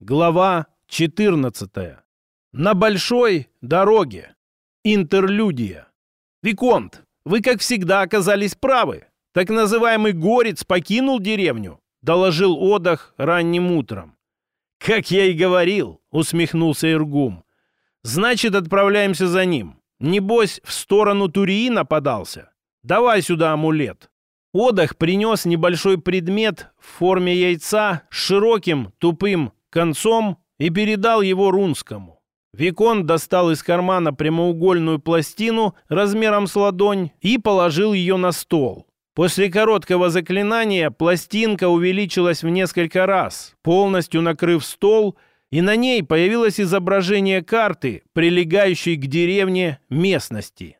Глава 14. На большой дороге. Интерлюдия. Виконт, вы, как всегда, оказались правы. Так называемый горец покинул деревню, доложил Одах ранним утром. Как я и говорил, усмехнулся Иргум. Значит, отправляемся за ним. Небось, в сторону Туриина подался. Давай сюда амулет. Одах принес небольшой предмет в форме яйца с широким, тупым концом и передал его Рунскому. Викон достал из кармана прямоугольную пластину размером с ладонь и положил ее на стол. После короткого заклинания пластинка увеличилась в несколько раз, полностью накрыв стол, и на ней появилось изображение карты, прилегающей к деревне местности.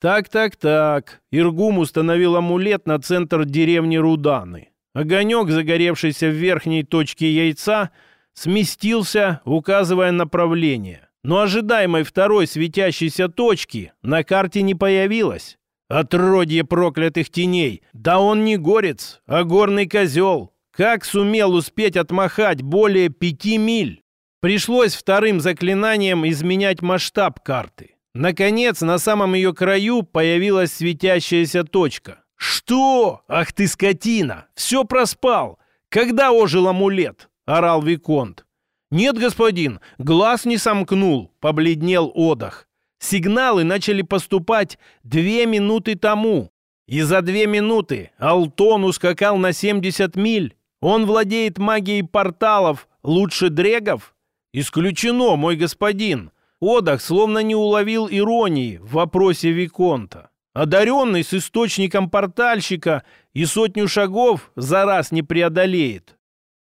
Так-так-так, Иргум установил амулет на центр деревни Руданы. Огонек, загоревшийся в верхней точке яйца, сместился, указывая направление. Но ожидаемой второй светящейся точки на карте не появилось. Отродье проклятых теней! Да он не горец, а горный козел! Как сумел успеть отмахать более пяти миль? Пришлось вторым заклинанием изменять масштаб карты. Наконец, на самом ее краю появилась светящаяся точка. «Что? Ах ты скотина! Все проспал! Когда ожил амулет?» Орал Виконт. «Нет, господин, глаз не сомкнул», — побледнел Одах. «Сигналы начали поступать две минуты тому. И за две минуты Алтон ускакал на 70 миль. Он владеет магией порталов лучше дрегов?» «Исключено, мой господин». Одах словно не уловил иронии в вопросе Виконта. Одаренный с источником портальщика и сотню шагов за раз не преодолеет.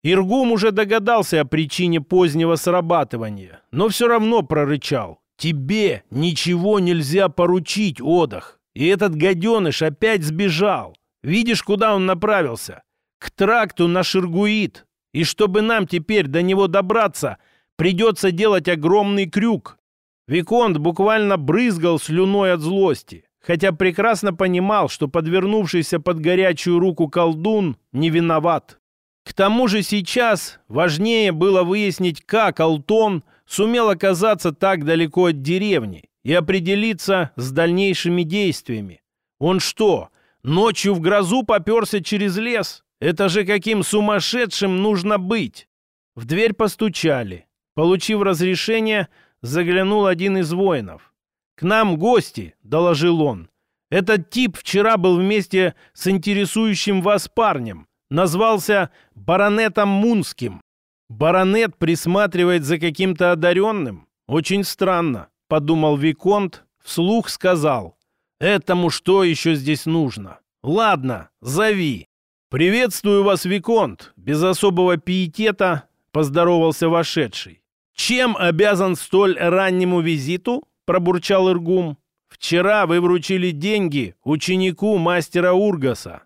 Иргум уже догадался о причине позднего срабатывания, но все равно прорычал. «Тебе ничего нельзя поручить, Одах. И этот гаденыш опять сбежал. Видишь, куда он направился? К тракту на Ширгуит. И чтобы нам теперь до него добраться, придется делать огромный крюк». Виконт буквально брызгал слюной от злости, хотя прекрасно понимал, что подвернувшийся под горячую руку колдун не виноват. К тому же сейчас важнее было выяснить, как Алтон сумел оказаться так далеко от деревни и определиться с дальнейшими действиями. Он что, ночью в грозу поперся через лес? Это же каким сумасшедшим нужно быть? В дверь постучали. Получив разрешение, заглянул один из воинов. «К нам гости», — доложил он. «Этот тип вчера был вместе с интересующим вас парнем назвался баронетом Мунским. Баронет присматривает за каким-то одаренным? Очень странно, подумал Виконт, вслух сказал. Этому что еще здесь нужно? Ладно, зови. «Приветствую вас, Виконт!» Без особого пиетета поздоровался вошедший. «Чем обязан столь раннему визиту?» пробурчал Иргум. «Вчера вы вручили деньги ученику мастера Ургаса».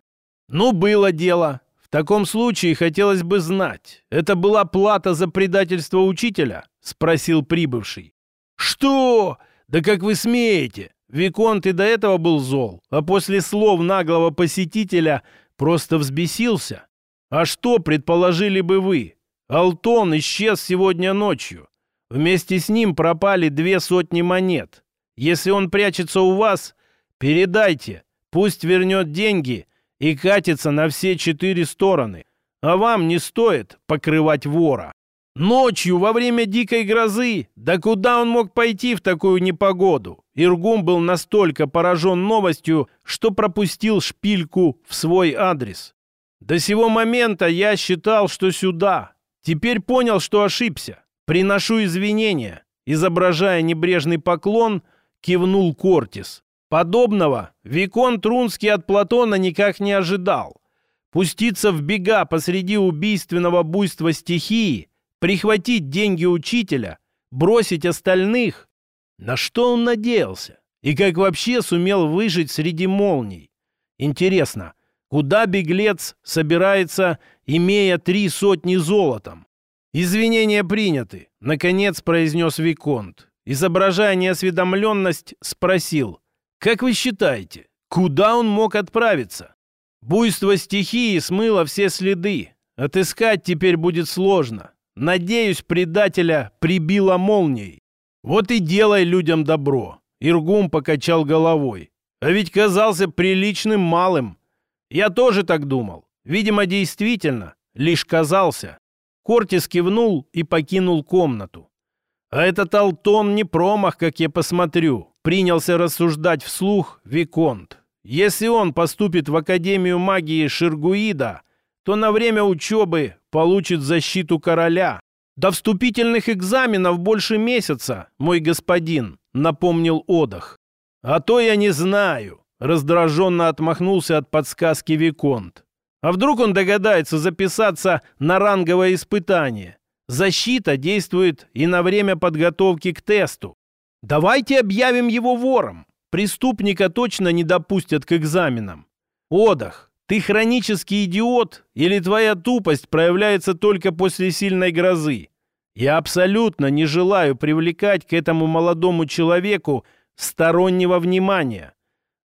«Ну, было дело. В таком случае хотелось бы знать, это была плата за предательство учителя? Спросил прибывший. Что? Да как вы смеете? Виконт и до этого был зол, а после слов наглого посетителя просто взбесился. А что предположили бы вы? Алтон исчез сегодня ночью. Вместе с ним пропали две сотни монет. Если он прячется у вас, передайте, пусть вернет деньги и катится на все четыре стороны. А вам не стоит покрывать вора. Ночью, во время дикой грозы, да куда он мог пойти в такую непогоду? Иргум был настолько поражен новостью, что пропустил шпильку в свой адрес. До сего момента я считал, что сюда. Теперь понял, что ошибся. Приношу извинения. Изображая небрежный поклон, кивнул Кортис. Подобного Викон Трунский от Платона никак не ожидал. Пуститься в бега посреди убийственного буйства стихии, прихватить деньги учителя, бросить остальных. На что он надеялся? И как вообще сумел выжить среди молний? Интересно, куда беглец собирается, имея три сотни золотом? «Извинения приняты», — наконец произнес Виконт. Изображая неосведомленность, спросил — как вы считаете, куда он мог отправиться? Буйство стихии смыло все следы. Отыскать теперь будет сложно. Надеюсь, предателя прибило молнией. Вот и делай людям добро. Иргум покачал головой. А ведь казался приличным малым. Я тоже так думал. Видимо, действительно, лишь казался. Кортис кивнул и покинул комнату. А этот Алтон не промах, как я посмотрю, принялся рассуждать вслух Виконт. Если он поступит в Академию магии Ширгуида, то на время учебы получит защиту короля. До вступительных экзаменов больше месяца, мой господин, напомнил Одах. А то я не знаю, раздраженно отмахнулся от подсказки Виконт. А вдруг он догадается записаться на ранговое испытание? Защита действует и на время подготовки к тесту. Давайте объявим его вором. Преступника точно не допустят к экзаменам. Одах, ты хронический идиот или твоя тупость проявляется только после сильной грозы? Я абсолютно не желаю привлекать к этому молодому человеку стороннего внимания.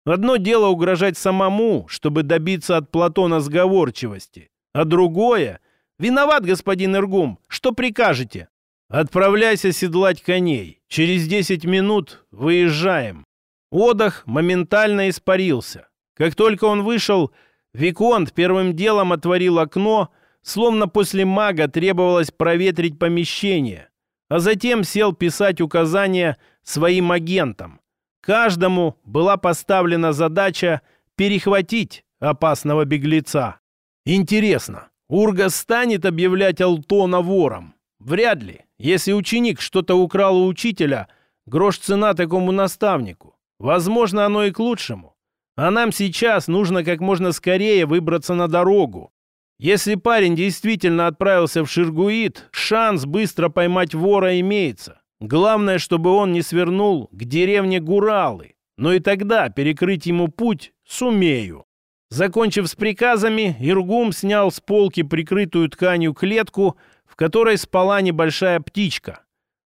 Одно дело угрожать самому, чтобы добиться от Платона сговорчивости, а другое — «Виноват, господин Иргум, что прикажете?» «Отправляйся седлать коней. Через десять минут выезжаем». Отдых моментально испарился. Как только он вышел, Виконт первым делом отворил окно, словно после мага требовалось проветрить помещение, а затем сел писать указания своим агентам. Каждому была поставлена задача перехватить опасного беглеца. Интересно, Урга станет объявлять Алтона вором? Вряд ли. Если ученик что-то украл у учителя, грош цена такому наставнику. Возможно, оно и к лучшему. А нам сейчас нужно как можно скорее выбраться на дорогу. Если парень действительно отправился в Ширгуит, шанс быстро поймать вора имеется. Главное, чтобы он не свернул к деревне Гуралы. Но и тогда перекрыть ему путь сумею. Закончив с приказами, Иргум снял с полки прикрытую тканью клетку, в которой спала небольшая птичка.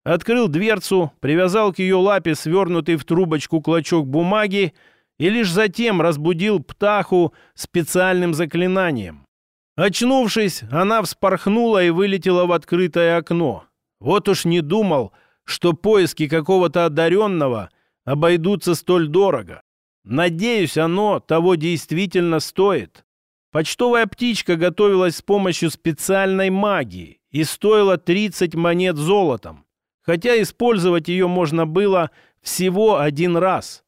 Открыл дверцу, привязал к ее лапе свернутый в трубочку клочок бумаги, и лишь затем разбудил птаху специальным заклинанием. Очнувшись, она вспорхнула и вылетела в открытое окно. Вот уж не думал, что поиски какого-то одаренного обойдутся столь дорого. Надеюсь, оно того действительно стоит. Почтовая птичка готовилась с помощью специальной магии и стоила 30 монет золотом, хотя использовать ее можно было всего один раз –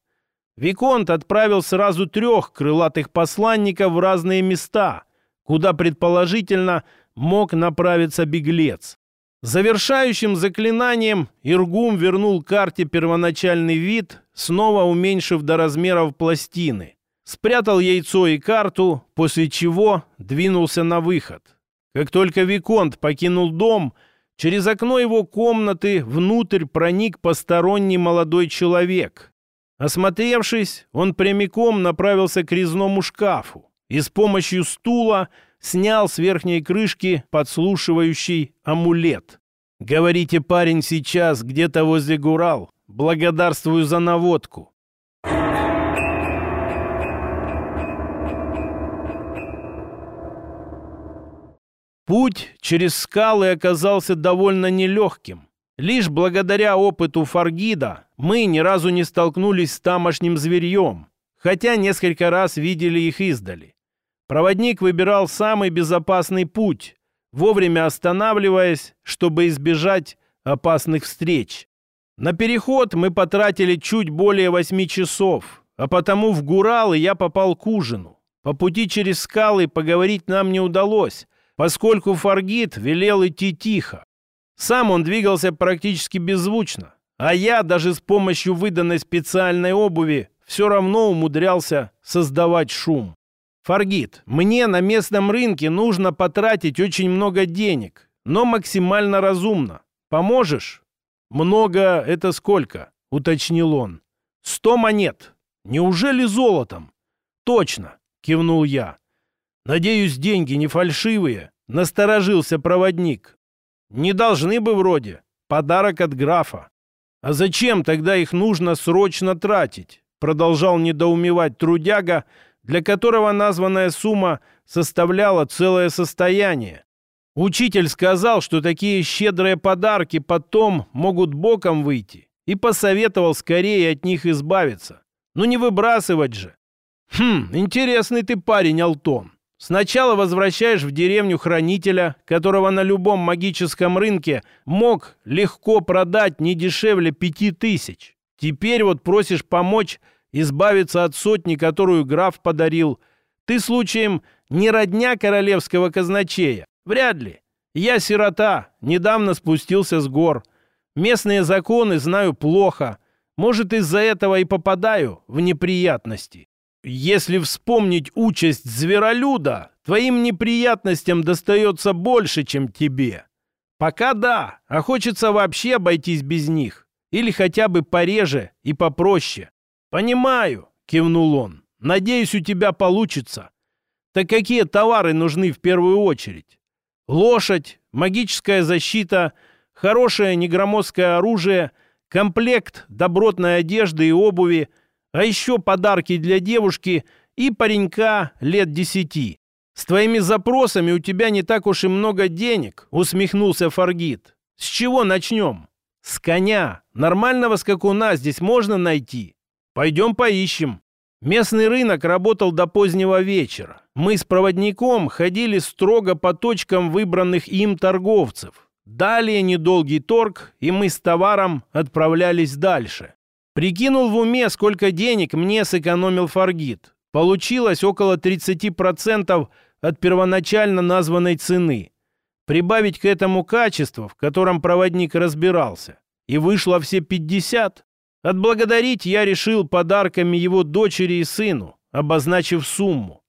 Виконт отправил сразу трех крылатых посланников в разные места, куда, предположительно, мог направиться беглец. Завершающим заклинанием Иргум вернул карте первоначальный вид, снова уменьшив до размеров пластины. Спрятал яйцо и карту, после чего двинулся на выход. Как только Виконт покинул дом, через окно его комнаты внутрь проник посторонний молодой человек, Осмотревшись, он прямиком направился к резному шкафу и с помощью стула снял с верхней крышки подслушивающий амулет. «Говорите, парень сейчас где-то возле Гурал. Благодарствую за наводку». Путь через скалы оказался довольно нелегким. Лишь благодаря опыту Фаргида мы ни разу не столкнулись с тамошним зверьем, хотя несколько раз видели их издали. Проводник выбирал самый безопасный путь, вовремя останавливаясь, чтобы избежать опасных встреч. На переход мы потратили чуть более восьми часов, а потому в Гуралы я попал к ужину. По пути через скалы поговорить нам не удалось, поскольку Фаргид велел идти тихо. Сам он двигался практически беззвучно, а я даже с помощью выданной специальной обуви все равно умудрялся создавать шум. «Фаргит, мне на местном рынке нужно потратить очень много денег, но максимально разумно. Поможешь?» «Много — это сколько?» — уточнил он. «Сто монет. Неужели золотом?» «Точно», — кивнул я. «Надеюсь, деньги не фальшивые», — насторожился проводник. Не должны бы вроде. Подарок от графа. А зачем тогда их нужно срочно тратить? Продолжал недоумевать трудяга, для которого названная сумма составляла целое состояние. Учитель сказал, что такие щедрые подарки потом могут боком выйти, и посоветовал скорее от них избавиться. Ну не выбрасывать же. Хм, интересный ты парень, Алтон. Сначала возвращаешь в деревню хранителя, которого на любом магическом рынке мог легко продать не дешевле пяти тысяч. Теперь вот просишь помочь избавиться от сотни, которую граф подарил. Ты случаем не родня королевского казначея? Вряд ли. Я сирота, недавно спустился с гор. Местные законы знаю плохо. Может, из-за этого и попадаю в неприятности. Если вспомнить участь зверолюда, твоим неприятностям достается больше, чем тебе. Пока да, а хочется вообще обойтись без них. Или хотя бы пореже и попроще. «Понимаю», — кивнул он. «Надеюсь, у тебя получится». «Так какие товары нужны в первую очередь?» «Лошадь, магическая защита, хорошее негромоздкое оружие, комплект добротной одежды и обуви, а еще подарки для девушки и паренька лет десяти. «С твоими запросами у тебя не так уж и много денег», — усмехнулся Фаргит. «С чего начнем?» «С коня. Нормального скакуна здесь можно найти. Пойдем поищем». Местный рынок работал до позднего вечера. Мы с проводником ходили строго по точкам выбранных им торговцев. Далее недолгий торг, и мы с товаром отправлялись дальше. Прикинул в уме, сколько денег мне сэкономил Фаргит. Получилось около 30% от первоначально названной цены. Прибавить к этому качество, в котором проводник разбирался. И вышло все 50. Отблагодарить я решил подарками его дочери и сыну, обозначив сумму.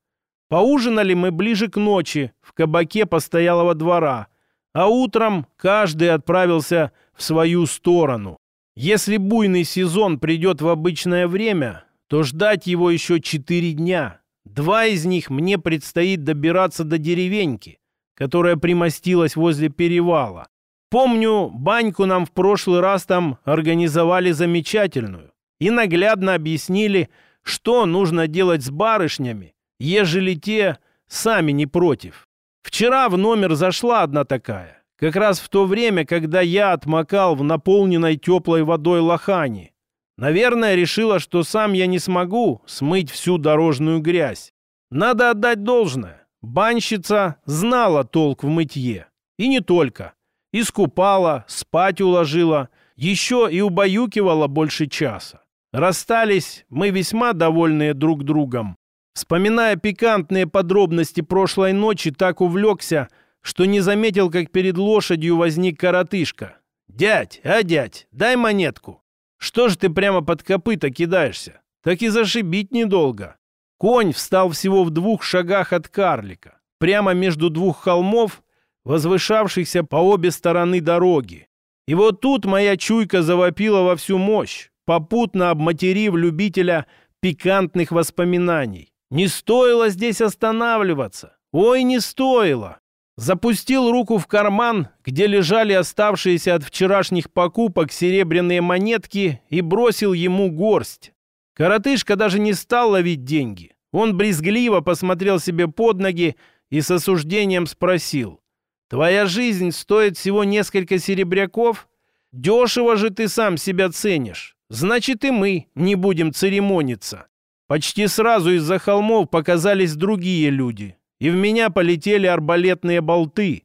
Поужинали мы ближе к ночи в кабаке постоялого двора, а утром каждый отправился в свою сторону. Если буйный сезон придет в обычное время, то ждать его еще четыре дня. Два из них мне предстоит добираться до деревеньки, которая примостилась возле перевала. Помню, баньку нам в прошлый раз там организовали замечательную и наглядно объяснили, что нужно делать с барышнями, ежели те сами не против. Вчера в номер зашла одна такая. Как раз в то время, когда я отмокал в наполненной теплой водой лохани. Наверное, решила, что сам я не смогу смыть всю дорожную грязь. Надо отдать должное. Банщица знала толк в мытье. И не только. Искупала, спать уложила, еще и убаюкивала больше часа. Расстались мы весьма довольные друг другом. Вспоминая пикантные подробности прошлой ночи, так увлекся, что не заметил, как перед лошадью возник коротышка. «Дядь, а дядь, дай монетку!» «Что ж ты прямо под копыта кидаешься? Так и зашибить недолго!» Конь встал всего в двух шагах от карлика, прямо между двух холмов, возвышавшихся по обе стороны дороги. И вот тут моя чуйка завопила во всю мощь, попутно обматерив любителя пикантных воспоминаний. Не стоило здесь останавливаться. Ой, не стоило. Запустил руку в карман, где лежали оставшиеся от вчерашних покупок серебряные монетки и бросил ему горсть. Коротышка даже не стал ловить деньги. Он брезгливо посмотрел себе под ноги и с осуждением спросил. «Твоя жизнь стоит всего несколько серебряков? Дешево же ты сам себя ценишь. Значит, и мы не будем церемониться». Почти сразу из-за холмов показались другие люди, и в меня полетели арбалетные болты.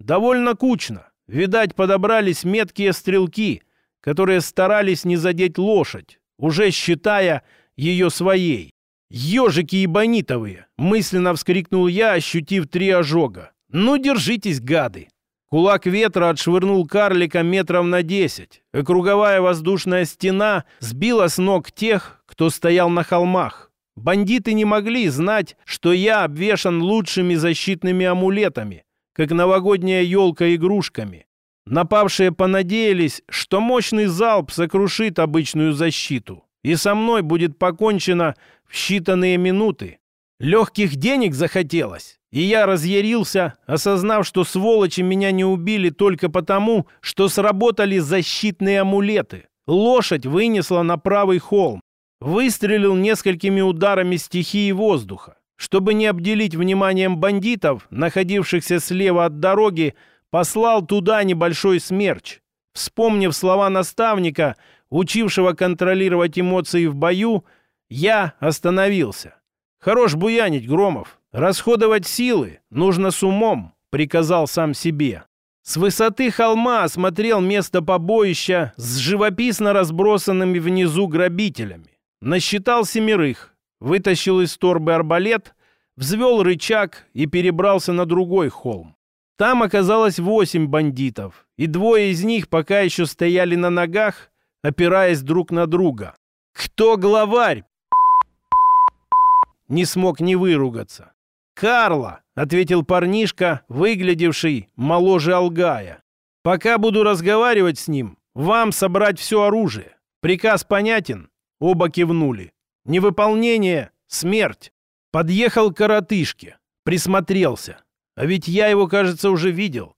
Довольно кучно. Видать, подобрались меткие стрелки, которые старались не задеть лошадь, уже считая ее своей. «Ежики ебанитовые!» — мысленно вскрикнул я, ощутив три ожога. «Ну, держитесь, гады!» Кулак ветра отшвырнул карлика метров на десять, и круговая воздушная стена сбила с ног тех, кто стоял на холмах. Бандиты не могли знать, что я обвешан лучшими защитными амулетами, как новогодняя елка игрушками. Напавшие понадеялись, что мощный залп сокрушит обычную защиту, и со мной будет покончено в считанные минуты. Легких денег захотелось, и я разъярился, осознав, что сволочи меня не убили только потому, что сработали защитные амулеты. Лошадь вынесла на правый холм. Выстрелил несколькими ударами стихии воздуха. чтобы не обделить вниманием бандитов, находившихся слева от дороги, послал туда небольшой смерч. Вспомнив слова наставника, учившего контролировать эмоции в бою, я остановился. «Хорош буянить, Громов. Расходовать силы нужно с умом», — приказал сам себе. С высоты холма осмотрел место побоища с живописно разбросанными внизу грабителями. Насчитал семерых, вытащил из торбы арбалет, взвел рычаг и перебрался на другой холм. Там оказалось восемь бандитов, и двое из них пока еще стояли на ногах, опираясь друг на друга. «Кто главарь?» Не смог не выругаться. «Карла!» — ответил парнишка, выглядевший моложе Алгая. «Пока буду разговаривать с ним, вам собрать все оружие. Приказ понятен?» Оба кивнули. «Невыполнение — смерть!» Подъехал к коротышке, присмотрелся. А ведь я его, кажется, уже видел.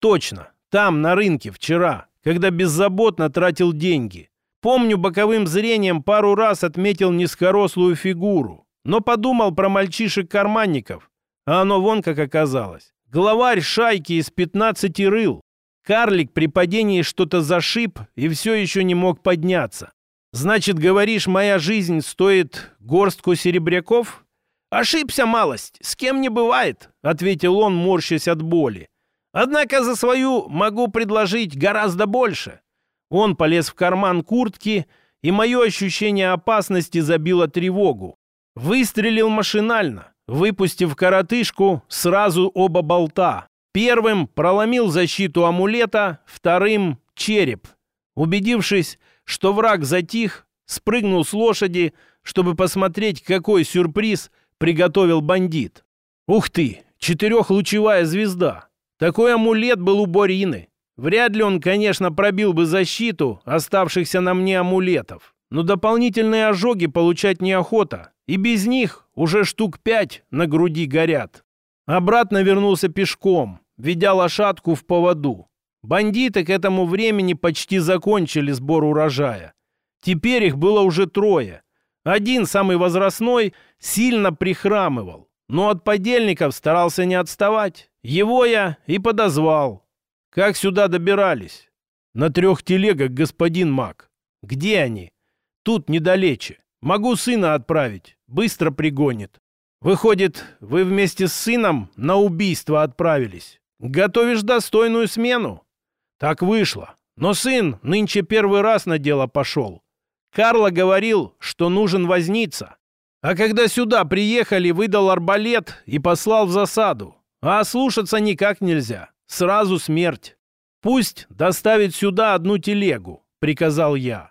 Точно, там, на рынке, вчера, когда беззаботно тратил деньги. Помню, боковым зрением пару раз отметил низкорослую фигуру, но подумал про мальчишек-карманников. А оно вон как оказалось. Главарь шайки из 15 рыл. Карлик при падении что-то зашиб и все еще не мог подняться. Значит, говоришь, моя жизнь стоит горстку серебряков? «Ошибся малость, с кем не бывает», — ответил он, морщась от боли. «Однако за свою могу предложить гораздо больше». Он полез в карман куртки, и мое ощущение опасности забило тревогу. Выстрелил машинально, выпустив коротышку сразу оба болта. Первым проломил защиту амулета, вторым — череп. Убедившись, что враг затих, спрыгнул с лошади, чтобы посмотреть, какой сюрприз — приготовил бандит. Ух ты, четырехлучевая звезда. Такой амулет был у Борины. Вряд ли он, конечно, пробил бы защиту оставшихся на мне амулетов. Но дополнительные ожоги получать неохота. И без них уже штук пять на груди горят. Обратно вернулся пешком, ведя лошадку в поводу. Бандиты к этому времени почти закончили сбор урожая. Теперь их было уже трое. Один, самый возрастной, сильно прихрамывал, но от подельников старался не отставать. Его я и подозвал. Как сюда добирались? На трех телегах, господин Мак. Где они? Тут недалече. Могу сына отправить. Быстро пригонит. Выходит, вы вместе с сыном на убийство отправились. Готовишь достойную смену? Так вышло. Но сын нынче первый раз на дело пошел. Карло говорил, что нужен возница. А когда сюда приехали, выдал арбалет и послал в засаду. А слушаться никак нельзя. Сразу смерть. Пусть доставит сюда одну телегу, приказал я.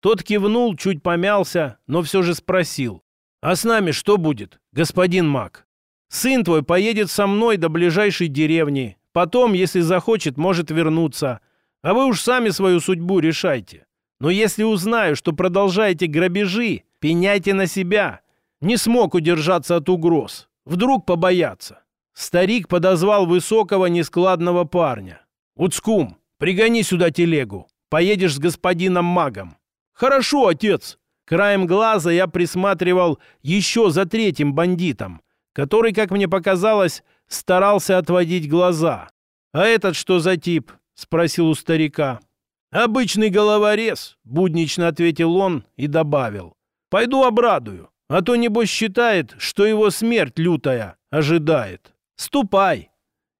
Тот кивнул, чуть помялся, но все же спросил. «А с нами что будет, господин Мак? Сын твой поедет со мной до ближайшей деревни. Потом, если захочет, может вернуться. А вы уж сами свою судьбу решайте. Но если узнаю, что продолжаете грабежи, пеняйте на себя. Не смог удержаться от угроз. Вдруг побояться. Старик подозвал высокого нескладного парня. «Уцкум, пригони сюда телегу. Поедешь с господином магом». «Хорошо, отец». Краем глаза я присматривал еще за третьим бандитом, который, как мне показалось, старался отводить глаза. «А этот что за тип?» — спросил у старика. «Обычный головорез», — буднично ответил он и добавил. «Пойду обрадую, а то, небось, считает, что его смерть лютая ожидает. Ступай.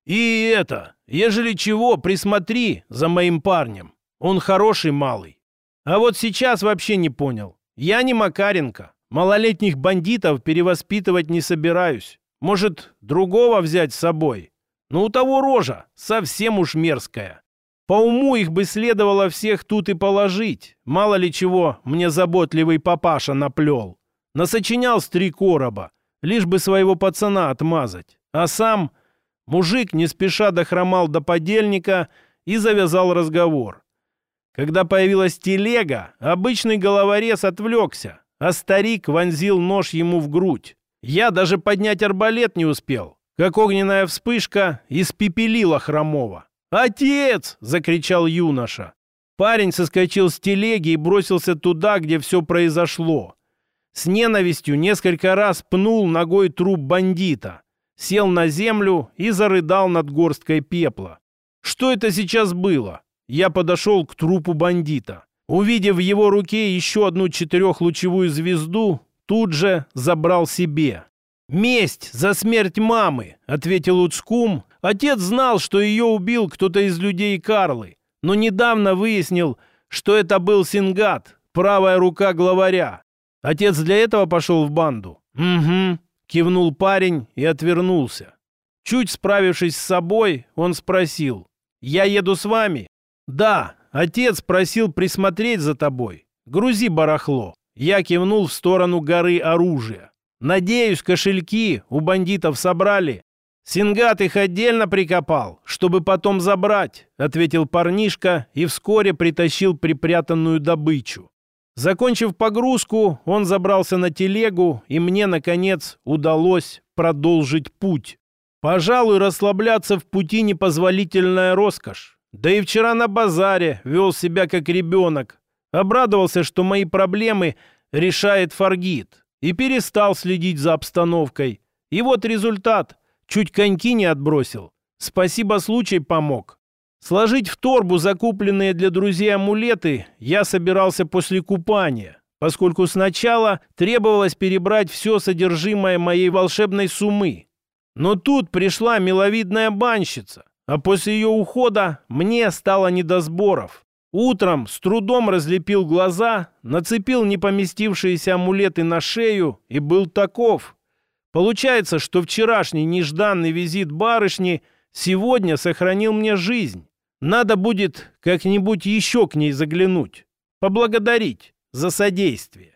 И это, ежели чего, присмотри за моим парнем. Он хороший малый. А вот сейчас вообще не понял. Я не Макаренко. Малолетних бандитов перевоспитывать не собираюсь. Может, другого взять с собой? Но у того рожа совсем уж мерзкая. По уму их бы следовало всех тут и положить. Мало ли чего мне заботливый папаша наплел. Насочинял с три короба, лишь бы своего пацана отмазать. А сам мужик не спеша дохромал до подельника и завязал разговор. Когда появилась телега, обычный головорез отвлекся, а старик вонзил нож ему в грудь. Я даже поднять арбалет не успел, как огненная вспышка испепелила хромого. «Отец!» — закричал юноша. Парень соскочил с телеги и бросился туда, где все произошло. С ненавистью несколько раз пнул ногой труп бандита, сел на землю и зарыдал над горсткой пепла. Что это сейчас было? Я подошел к трупу бандита. Увидев в его руке еще одну четырехлучевую звезду, тут же забрал себе. «Месть за смерть мамы», — ответил Уцкум. Отец знал, что ее убил кто-то из людей Карлы, но недавно выяснил, что это был Сингат, правая рука главаря. Отец для этого пошел в банду? «Угу», — кивнул парень и отвернулся. Чуть справившись с собой, он спросил. «Я еду с вами?» «Да, отец просил присмотреть за тобой. Грузи барахло». Я кивнул в сторону горы оружия. «Надеюсь, кошельки у бандитов собрали». «Сингат их отдельно прикопал, чтобы потом забрать», — ответил парнишка и вскоре притащил припрятанную добычу. Закончив погрузку, он забрался на телегу, и мне, наконец, удалось продолжить путь. Пожалуй, расслабляться в пути непозволительная роскошь. Да и вчера на базаре вел себя как ребенок. Обрадовался, что мои проблемы решает Фаргит. И перестал следить за обстановкой. И вот результат. Чуть коньки не отбросил. Спасибо, случай помог. Сложить в торбу закупленные для друзей амулеты я собирался после купания, поскольку сначала требовалось перебрать все содержимое моей волшебной суммы. Но тут пришла миловидная банщица, а после ее ухода мне стало не до сборов. Утром с трудом разлепил глаза, нацепил не поместившиеся амулеты на шею и был таков. Получается, что вчерашний нежданный визит барышни сегодня сохранил мне жизнь. Надо будет как-нибудь еще к ней заглянуть, поблагодарить за содействие.